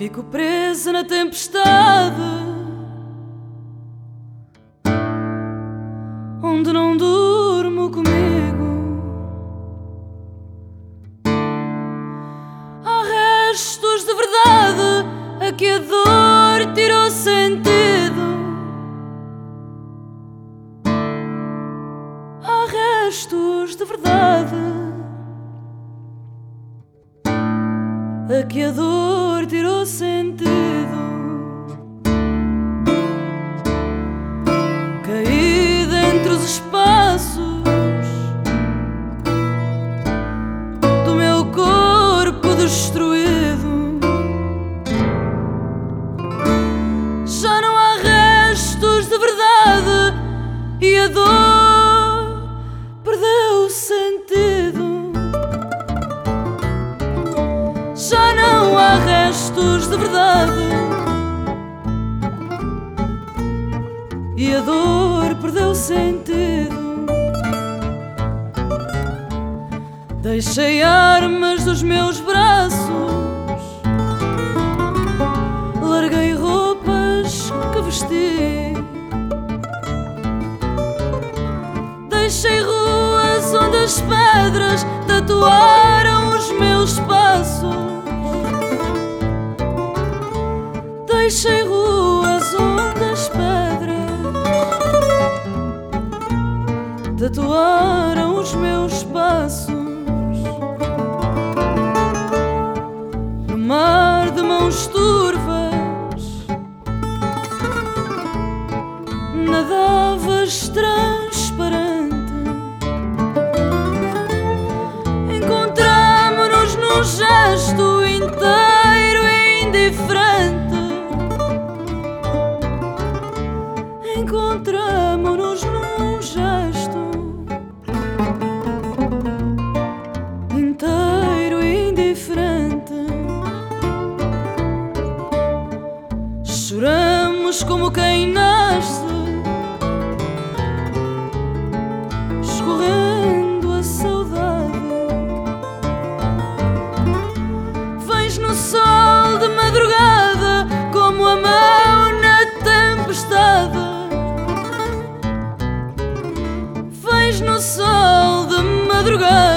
Fico presa na tempestade Onde não durmo comigo. Há restos de verdade A que a dor tirou sentido. Há restos de verdade a que a dor tirou sentido. Verdade. E a dor perdeu sentido. Deixei armas dos meus braços, larguei roupas que vesti. Deixei ruas onde as pedras tatuaram os meus passos. Tatuaram os meus passos. No mar de mãos turvas, nadavas transparente. Encontramos-nos num gesto inteiro e indiferente. encontramos-nos Como quem nasce, escorrendo a saudade. Vens no sol de madrugada como a mão na tempestade. Vens no sol de madrugada